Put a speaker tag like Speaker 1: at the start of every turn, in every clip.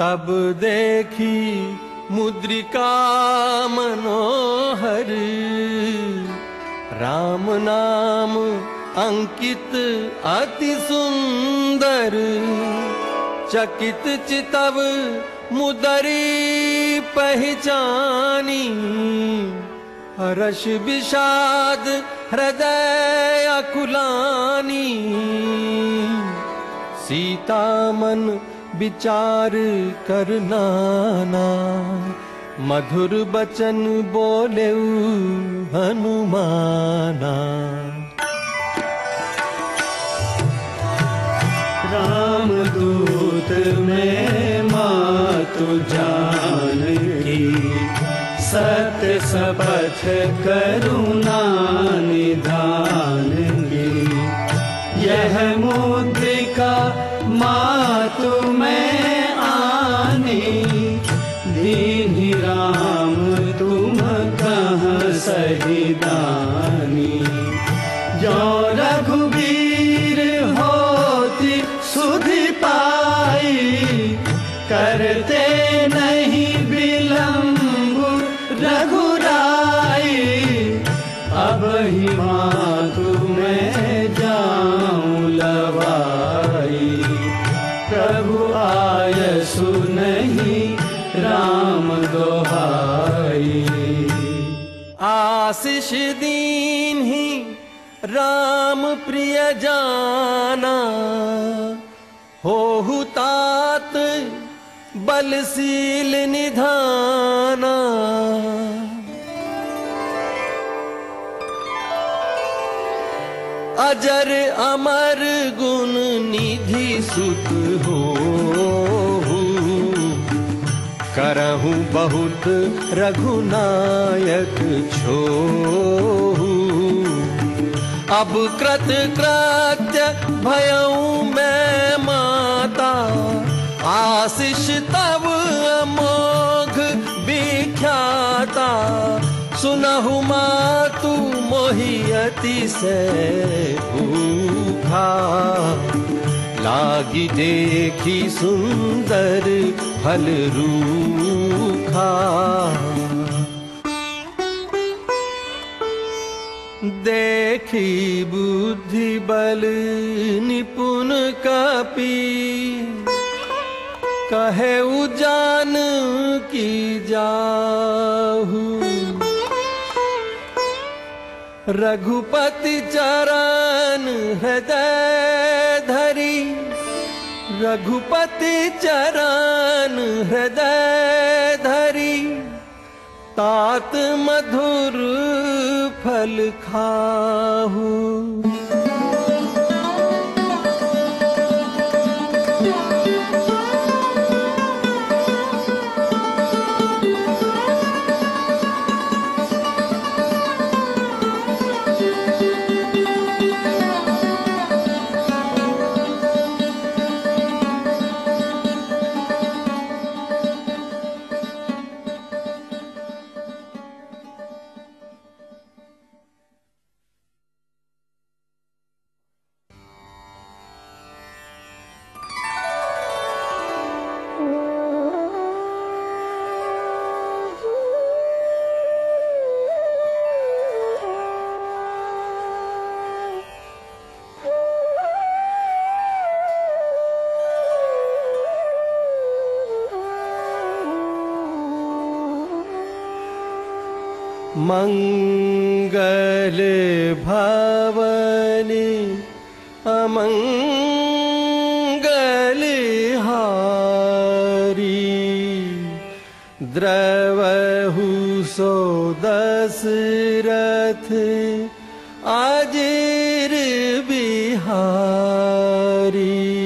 Speaker 1: तब देखी मुद्रिका मनोहर। राम नाम अंकित अति सुंदर। चकित चितव मुदरी पहचानी। हर्ष विषाद हृदय अकुलानी। सीता मन विचार करनाना मधुर बचन बोले हनुमाना।
Speaker 2: राम दूत में मातु जान की सत्य सपथ करुणा निधान की यह मुद्रिका आनी दीन राम तुम सहिदानी जो रघुवीर सुधि पाई करते राम दोहाई।
Speaker 1: आशीष दीन ही राम प्रिय जाना। हो तात बलशील निधाना। अजर अमर गुण निधि सुत हो। करहूँ बहुत रघुनायक छो अब कृत कृत्य भयऊ मैं माता, आशीष तब अमोघ विख्याता। सुनहु मातु मोहियति से भूखा। लागी देखी सुंदर फल रूखा। देखी बुद्धि बल निपुण कपी। कहे उजान की जाहू। रघुपति चरण हृदय रघुपति चरण हृदय धरी तात मधुर फल खाहू मङ्गल भवनि अमङ्गलारि द्रवहु सो सोदशरथ अजिहारि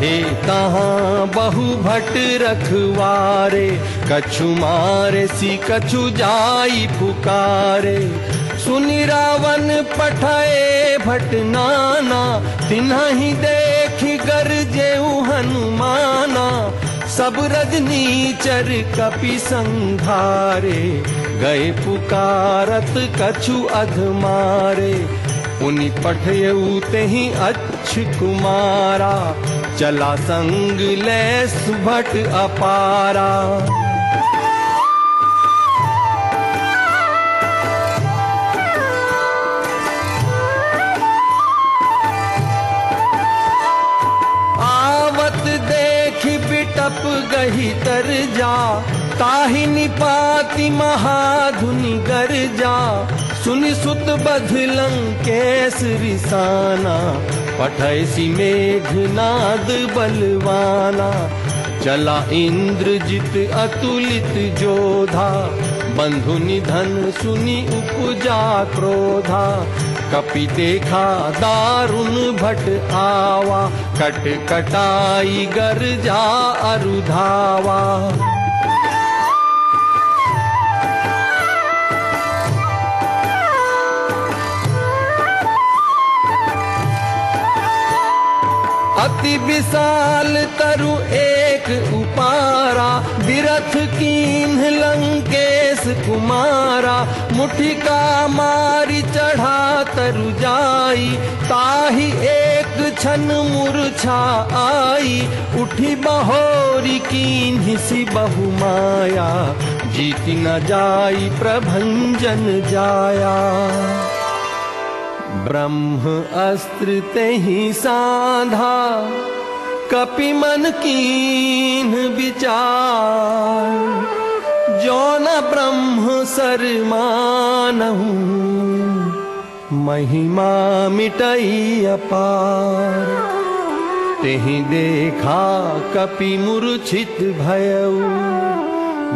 Speaker 1: रहे। कहाँ बहु भट रखवारे? कछु मारे सी, कछु जाई पुकारे। सुनि रावण पठाए भट नाना तिन्हा ही देख गरजे हनुमाना। सब रजनी चर कपि संघारे। गए पुकारत कछु अधमारे उनि पठयऊ ही अच्छ कुमारा। चला संग ले सुभट अपारा। आवत देख बिटप गही तर जा ताहि निपाति महाधुनि गर जा सुनि सुत बध लंकेश रिसाना पठैसी मेघनाद बलवाना। चला इंद्रजित अतुलित जोधा, बंधु निधन सुनि उपजा क्रोधा। कपि देखा दारुण भट आवा, कट कटाई गर जा अरुधावा। अति विशाल तरु एक उपारा बिरथ कीन्ह लंकेश कुमारा। मुठिका मारी चढ़ा तरु जाई, ताही एक छन मुरछा आई। उठी बहोरी कीन्ह सी बहु माया जीति न जाई प्रभंजन जाया। ब्रह्म अस्त्र ते ही साधा, कपि मन कीन विचार। जो न ब्रह्म सर मानहु महिमा मिटई अपार। तेहि देखा कपि मूर्छित भयऊ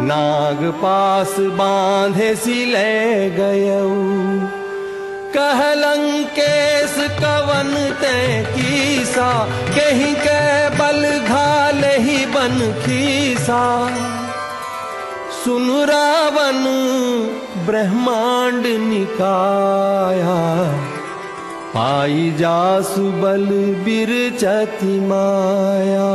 Speaker 1: नाग पास बांधे सिले गयऊ कहलंकेश कवन ते कीसा, कहीं के बल घाल ही बन खीसा। सुन रावण, ब्रह्मांड निकाया। पाई जासु बल बिरचति माया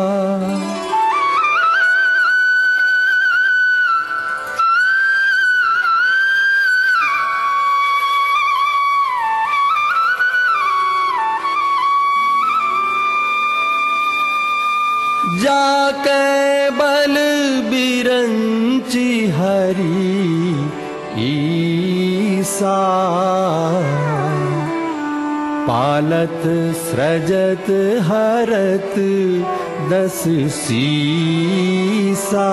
Speaker 1: जाके बल बिरंची हरी ईसा। पालत सृजत हरत दस सीसा